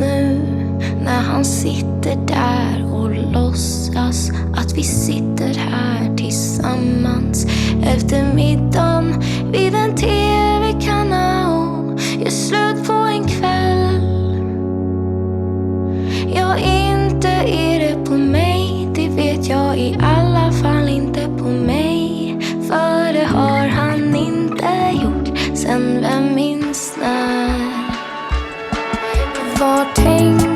nu när han sitter där och låtsas att vi sitter här tillsammans. Efter middagen vid en till for taint.